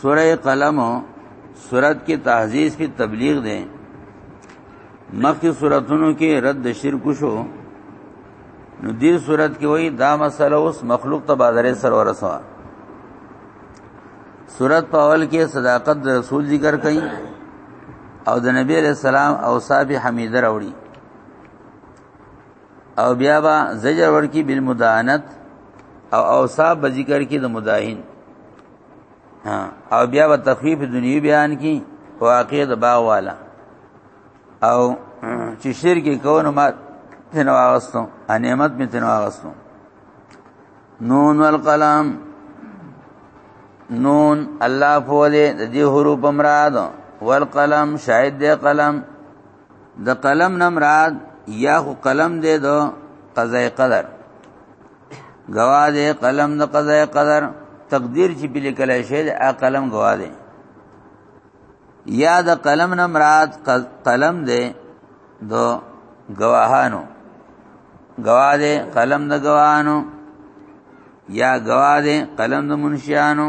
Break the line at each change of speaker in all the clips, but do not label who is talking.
سوره قلم سورت کې تعزیز په تبلیغ ده مخکې سوراتونو کې رد شرک شو نو دې صورت کې وایي دا مسله اوس مخلوق ته بازارې سره ورسوا صورت په اول کې صداقت د رسول ذکر کړي او د نبی علیہ السلام اوصاف حمیده راوړي او بیا با زجر ورکی بالمدانت او اوصاف به ذکر کی د مداهن او بیا به تخفیف دنیوی بیان کی واقع د باغ والا او چې شرک کوونه ما تنو واغستو انعمت می تنو واغستو نون والقلم نون الله فوله د دې حروف مراد والقلم شاهد دې قلم د قلم نه مراد یا خو قلم دی د قضای قدر گواه دی قلم د قضای قدر تقدیر چې په لیکل شي د قلم گواه دی یا د قلم نه مراد قلم دی د گواهانو گواه دی قلم د گواهانو یا گواه دی قلم د منشیانو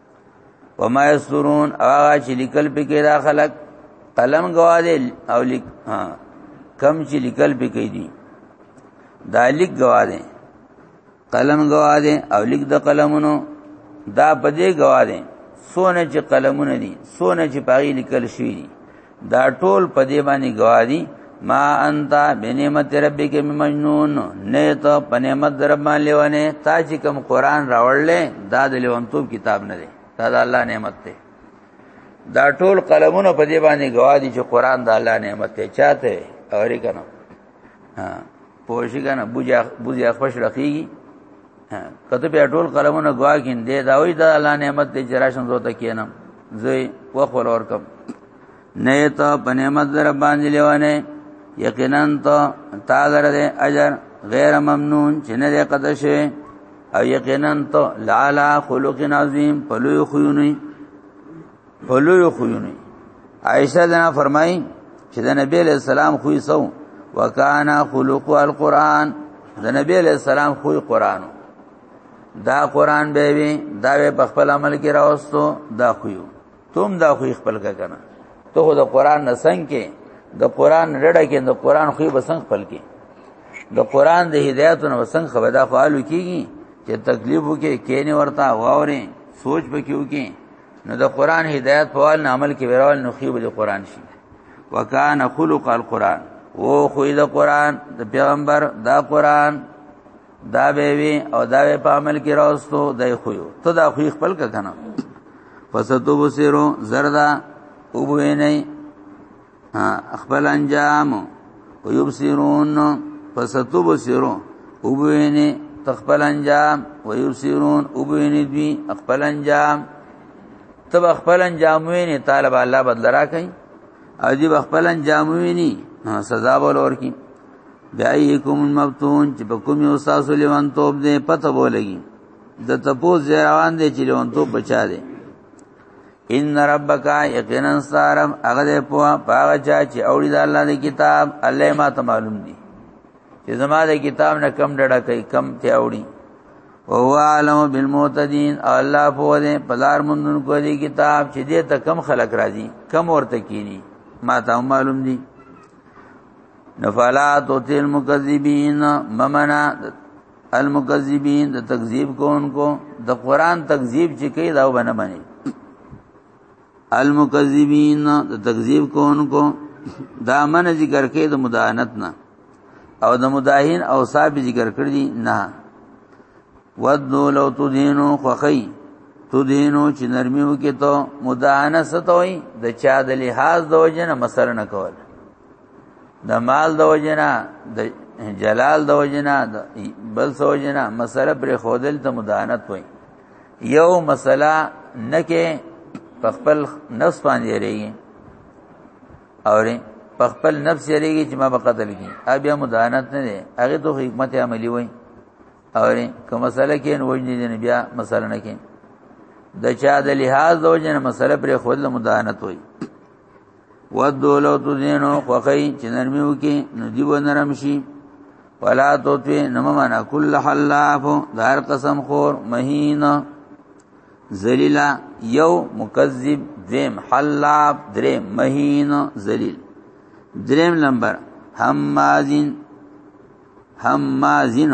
وما یسترون هغه چې لیکل پکې دا خلق قلم گواله او لیک ها کم چې لیکل پکې دي دا لیک گواله قلم گواله او لیک د قلمونو دا پدې گواله سونه چې قلمونه دي سونه چې پاغي لیکل شوی دي دا ټول په دې باندې گواهی ما انت بنعمت ربک مجنون نه ته په نعمت در باندې ونه تا چې کوم قران راوړل دا د لیونتوب کتاب نه دی دا د الله نعمت دی دا ټول قلمونه په دې باندې گواهی چې قران د الله نعمت دی چاته اوري کنه پوه شي کنه بوجا بوجا خوش رخیږي کته په ټول قلمونه گواګین دې دا وې دا الله نعمت دې جراشن زوته کینم زوی وخور اور کم نه ته په نعمت در باندې لیوانه یقینا ته تا در دې اجر غیر ممنون چې نه دې قد شي او یقینا ته لالا خلق عظیم په لوی خوونی په لوی خوونه عائشه دنا فرمایي چې د نبی له سلام خو یې سو وکانا خلق القرآن د نبی له سلام خو قرآن دا قرآن به وي دا په خپل عمل کې راوستو دا خو یو تم دا خو خپل کا کنه ته خو د قرآن نه څنګه کې د قرآن رډه کې د قرآن خو به څنګه خپل کې د قرآن د هدایتونو وسنګ خبره دا فعالو کیږي چې تکلیف وکي کینه ورتا واوري سوچ پکې وکي نو د قران هدایت په وال عمل کې ورول نو خيو د قران شي وکانه خلق القران او خو د قران د پیغمبر دا قران دا به وی او دا به په عمل کې راوستو دای خو ته دا خو خپل کنه فسدو بصیرو زردا او بوینه خپل انجام ويبصرون فستبصرون وبوینه تخپل انجام ويبصرون وبوینه دوی خپل انجام تب خپل انجام وینه طالب الله بدل راکای او جب خپل انجام وینه سزا بول اور کی بیایکم المبتون چې په کوم یو تاسو لیوان توپ دې پته بولګي د تپوز روان دي چې لیوان توپ بچا دي ان ربک یقینا سارم هغه په هغه چا چې اوړي د الله د کتاب الله ما ته معلوم دي چې زما د کتاب نه کم ډډه کوي کم ته اوړي او هو عالم بالمعتدین الله په دې پلار مونږ کو دې کتاب چې دې ته کم خلق راځي کم ورته کینی ما ته معلوم دي نفلا تو تل مکذبین ممنا المکذبین د تکذیب کوونکو د قران تکذیب چې کوي دا ونه مني المکذبین د تکذیب کوونکو دا من ذکر کوي د مداهنت نه او د مداهن او صاحب ذکر کړی نه ودو لو تدینو خوخی تدینو چې نرمیو کې ته مداهنه ستوي د چا د لحاظ د وجنه مسر نه کول د مال د وجنا د جلال د وجنا د بل څه وجنا مسله پر خودل ته مدانت وای یو مسله نکه په خپل نفس باندې لري او په خپل نفس لري چې ما به قتل کی بیا مدانت نه دی هغه ته حکمت عملی وای او کوم مسله کې نو وجنی دی بیا مسله نه کې د چا د لحاظ د وجنه مسله پر خودل مدانت وای ودو لو تو دینو خوخی چې نرمي وکي نو دی و نرم شي ولا تو ته نو معنا کل حلاف دار قسم خور مهین ذلیلا یو مکذب دیم حلاف دریم مهین ذلیل دریم نمبر حمازین حمازین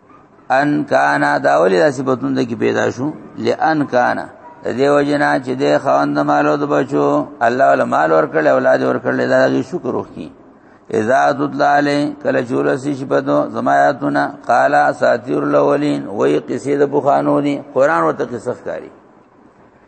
ان کان دا ولې د صفاتونو د کې پیدا شو لئن کان د دې وجنا چې د خوند مالو د بچو الله ول مال ورکړل اولاد ورکړل دا غي شکر وکي اذا تطلع علی کله چور سی شپدو زمایاتنا قال اساطیر الاولین وای قصې د بوخانو دي قران ورته قصه کوي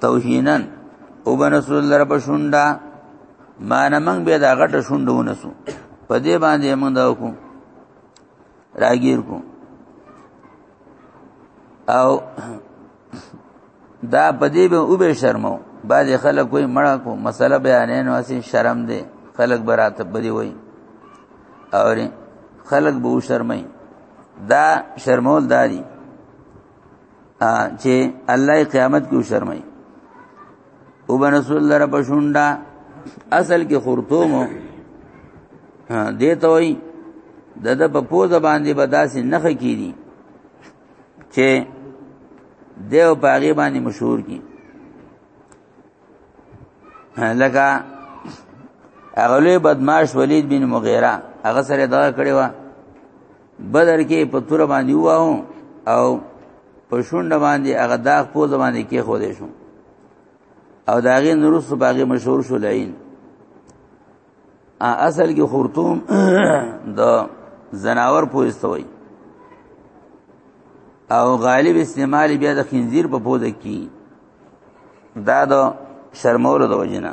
توهینا او بنسول در په شونډه ما نه موږ به دا غټه شونډه ونسو په دې باندې موږ دا وکړو راګیر کو او دا په دې به او به شرمو بعد خلک کوئی مړه کو مسله بیانې نو اسی شرم دی خلک براته بدی وای او خلک به شرمای دا شرمول دادی چې الله قیامت کې شرمای او بن رسول الله رب شونډا اصل کې خرطوم دیته وای د د په پوزه باندې به داسې نخ کیدی چې دیو پاغي باندې مشهور کی لکه اغلوی بدمعاش ولید بن مغیره هغه سره دغه کړی و بدر کې په تور باندې وواو او په شونډه باندې هغه داغ په زمانه کې خو دې شو او داغه نورس باغې مشهور شو لعین اصل کې خرطوم د زناور پويستوي او غالب استعمال بیا د خنزیر په پود کې دا د شرمولو د وجنه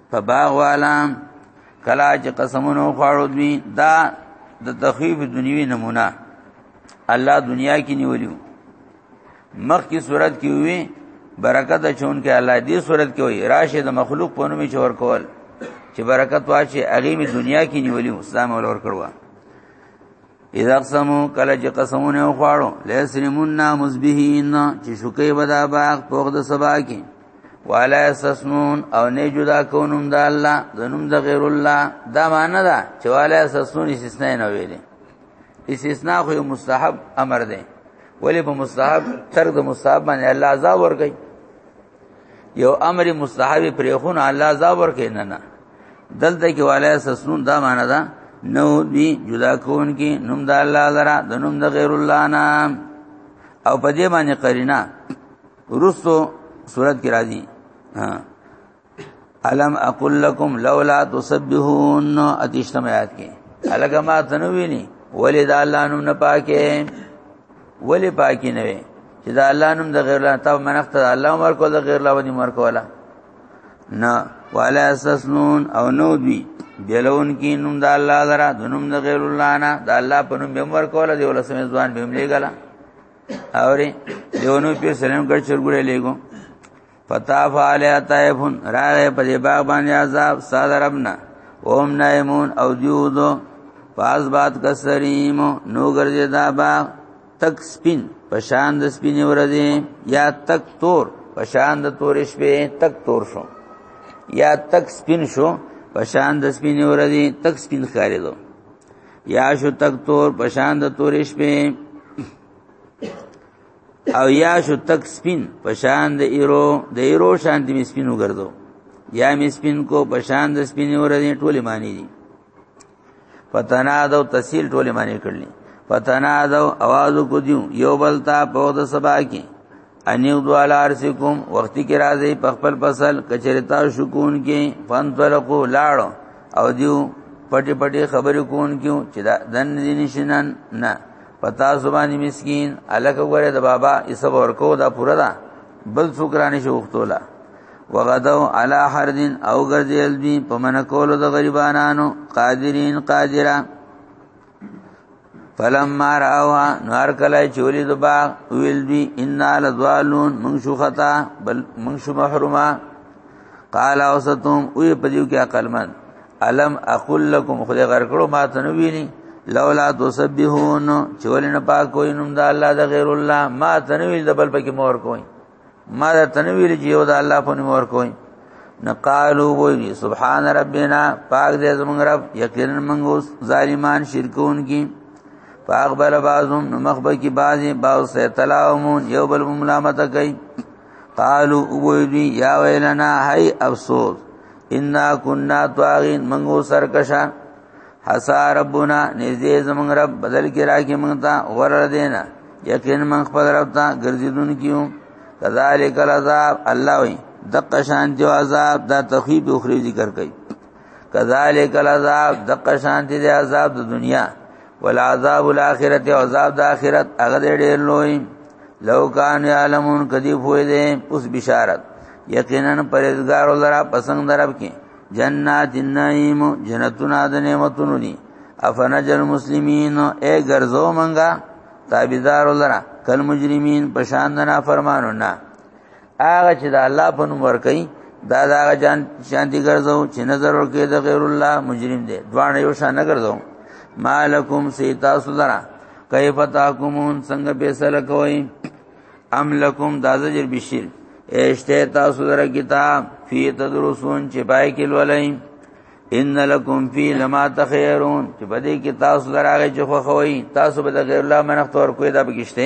په باغ والا کلا چې قسمونو خوړو دوی دا د تخفیف دنیوي نمونه الله دنیا کې نیولیو مخ کی صورت کې وی برکت چون کې الله دې صورت کې وی راشه د مخلوق په نوم چې ور کول چې برکت واچي هغه می دنیا کې نیولیو اسلام ور کړوا اذا قسمو کله چې قسمونه وخواړو لسرمون نامز بهین چې شوکې بدا باغ پوغ د سبا کې والا استثنون او نه جدا کونم د الله زنم د غیر الله دا معنی ده چې والا استثنون استثناء نه ویلې استثناء خو مستحب امر دی ولی په مستحب تر د مستحب باندې الله عذاب ورګي یو امر مستحب پرې خون الله ذا ورکې نه نه دلته کې والای سسنون دا معنا ده نو دی جدا کون کې نوم د الله لرا د نوم د غیر الله نه او په دې باندې قرینا ورستو صورت کې راځي ها الم اقول لكم لولا تسبحون اتیشتم آیات کې الګما تنوینی ولید الله نوم نه پاکه ولی پاکی نه وي چې دا الله نوم د غیر الله ته منښت د الله عمر کول د غیر الله ونی مر کولا نه ولا اسسنون او نو دی بیلون کی نوم د الله درا د نوم د غیر الله نه د الله په نوم عمر کولا دی ول سمې ځوان به ملي غلا اوري دیونو پیر سلام کړ چرګړې لګو فتا فعلیا طائفون راغه په دې باغ باندې عذاب صادربنا اوم نایمون او دیودو پاس بات کسریم نو ګرځي دا باغ تک سپین پشان د سپینې ورځې یا تک تور پشان د تور شپې تک تور شو یا تک سپین شو پشان د سپینې ورځې تک سپین ښکارې دو یا شو تک تور پشان د تور شپې او یا شو تک سپین پشان د ایرو د ایرو شان د سپینو ګرځو یا می سپین کو پشان د سپین ورځې ټوله معنی دي پتنا دو تسهیل ټوله معنی کړلې پتنا دو आवाज کو دیو یو بلتا په د سبا کې انیو دوالا ارسکم وختي کې راځي په خپل فصل کچریتا شکون کې فن تلقو لاړو او دیو پټي پټي خبرې کون کیو چې دا دن دي نشنن نه پتا زبانی مسکین الک وګوره د بابا ایسب ورکو دا پورا دا بل څوک رانی شو وختولا وغدو علی حردن او ګرځیل دی په من کولو د غریبانانو قادرین قادرا فلما راوا نار کله چولی د باغ ویل دی ان لذالون من شو خطا بل من شو محروما قال اوستم وی پدیو کې عقل مند الم اقول لكم خدای غر کړو ما ته نو ویني لولا تسبحون چې ولنه پاک کوی نوم د الله د غیر الله ما ته نو ویل د بل پکې مور کوی ما ته تنویل چې یو د الله په نوم ور کوی نقالو وی سبحان ربنا پاک دې زمونږ رب یقینا موږ ظالمان شرکون کی فاقبل بعضهم نمخبه کی بعضی بعض سے تلاومون یو بل ملامت کوي قالو ویدی یا ویلنا هی افسوس انا کنا طاغین منغو سرکشان حسا ربنا نزدې زمنګ رب بدل کې راکې مونږ ته غوړل دینا یقین من خپل رب ته ګرځیدون کیو کذالک العذاب الله وی دقه شان جو عذاب دا تخیب اخری ذکر کړي کذالک العذاب دقه شان دی عذاب د دنیا ولعذاب الاخرت او عذاب د اخرت هغه ډېر لوی لو کان یعلمون کدی فوی دې اوس بشارت یقینا پرهیزګار ولرا پسند درب کې جنات النعیم جنتنا د نعمتونو دي افنجل مسلمین اے ګرځو منګه تابعدار ولرا کل مجرمین پشان نه فرمانو نه هغه چې د الله په نوم ور کوي دا دا جان شان دي ګرځو چې نظر ورکې د غیر الله مجرم دی دوان یو شان نه ګرځو مالکم سیتا سلرا کیف تاکمون څنګه به سر کوي ام لکم دازجر بشیر اشته تاسو در کتاب فی تدرسون چې پای کې لولای ان لکم فی لما تخیرون چې په دې کې تاسو دراغه چې خو خوي تاسو به د غیر الله منښت ور کوی دا بګشته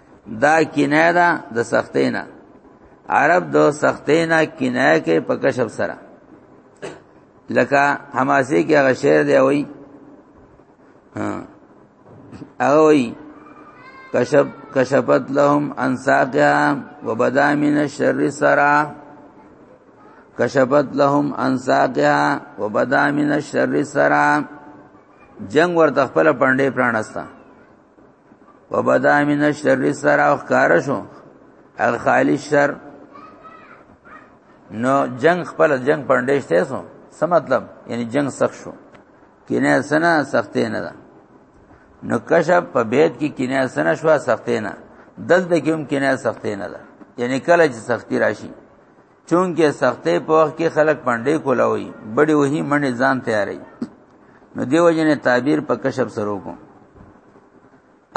دا کنایه ده د سختې نه عرب د سختې نه کنایه کې په کشف سره لکه حماسي کې هغه شعر دی وای ها هغه وای کشف کشفت لهم انساقها وبدا من الشر سرا کشفت لهم انساقها وبدا من الشر سرا جنگ ورته خپل پندې پرانستا وبدا من الشر سره او ښکار شو هغه خالی شر نو جنگ خپل جنگ پندېشته سو څه مطلب یعنی جنگ سخت شو کینه سنا سختې نه ده نو کشف په بیت کې کینه سنا شو سختې نه دلته کې هم کینه سختې نه ده یعنی کله چې سختی راشي چونکه سختې په وخت کې خلک پنډې کولاوي بډې وهي منډې ځان تیاري نو دیو جنې تعبیر په کشف سره وکړو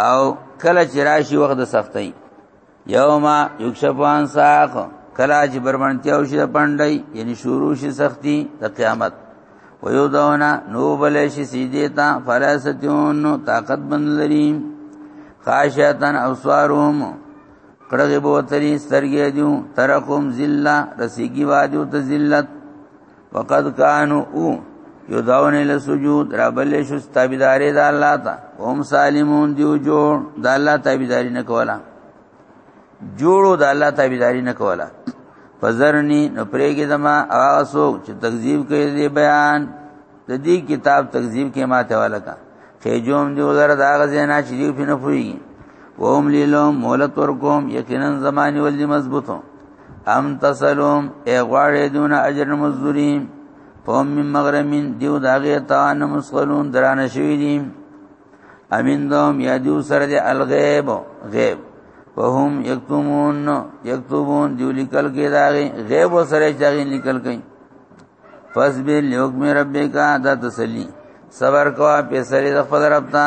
او کله چې راشي وخت د سختۍ یوم یکشف عن ساق کله چې برمنتیا او شي پنډې یعنی شروع شي سختی د قیامت ویو دونا نو بلې شي سیدې تا فراستون طاقت بن لري خاشعتن ابصارهم کړه به وتری سترګې دیو ترقم ذلہ رسیږي وادیو ته ذلت وقد کانو او یو داون له سجود ربل شو تابعدارې د الله ته هم سالمون دیو جوړ د الله تابعداري نه کولا جوړو د الله تابعداري نه کولا فزرنی نو پرېګې دما هغه څوک چې تکذیب کوي بیان د دې کتاب تکذیب کې ماته ولکا خېجوم دی وزر دا غزینا چې دی په نه پوي وهم لیلوم مولت ورکوم یقینا زمانی ولې مضبوطو ام تسلوم ای غواړې دون اجر مزدوری فهم من مغرمین دیو داغه تان مسخلون درانه شوی دی امین دوم یا دیو سره دی الغیب غیب وهم یکتمون یکتبون دیو لیکل کې داغه غیب سره چاغین لیکل کوي پس به لوګ مې رب کا دا تسلی صبر کوا په سری د خپل رب ته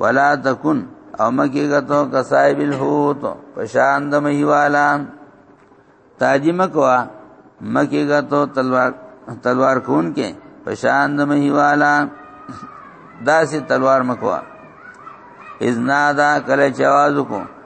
ولا تکون او مکی غتو کا صاحب الحوت پشان د مې والا تاجم کوا مکی غتو تلوار تلوار کون کې پشان د مې والا داسې تلوار مکوا اذنا دا کله چواز کو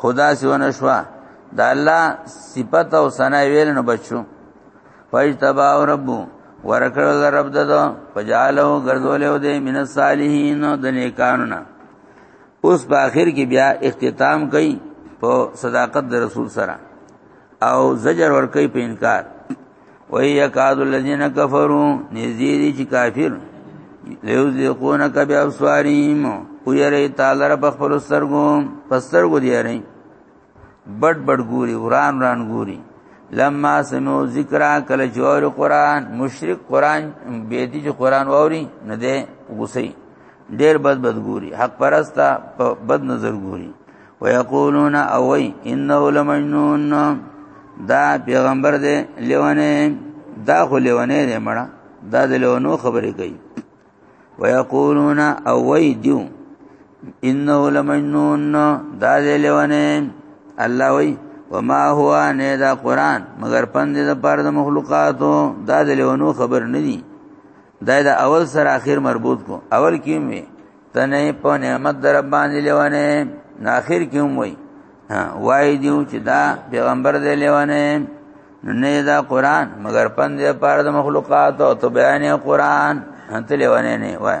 خدا سیونه شوا د الله صفت او ثنا ویل نو بچو فاجتبا رب ورکړ رب دته پجالو ګرځولې و دې من الصالحین د نیکانو اوس په اخر کې بیا اختتام کوي په صداقت د رسول سره او زجر ور کوي په انکار وای یکاد الذین کفروا نذیری چې کافر لیوزیقونک بیا ابصارهم او یری تعالی رب خپل سترګو پسترګو دی یری بډ بډ ګوري وران وران ګوري لما سمو ذکر کله جوړ قران مشرک قران به دي چې قران ووري نه ده غوسي ډیر بد بد ګوري حق پرستا بد نظر ګوري ويقولون اوي انه لمجنون دا پیغمبر دی لیونه دا خو لیونه دی مړه دا د لیونو خبرې کوي ويقولون اوي دیو انه لمجنون دا دی لیونه الله وی وما هو نه دا قران مگر پند د پر د مخلوقاتو دا د لیونو خبر نه دی دا د اول سره اخر مربوط کو اول کې وي ته نه په نعمت در باندې لیوانه نه اخر کې هم وي وای دیو چې دا پیغمبر دی لیوانه نه دا قران مگر پند پر د مخلوقات او ته بیان قران انت لیوانه نه وای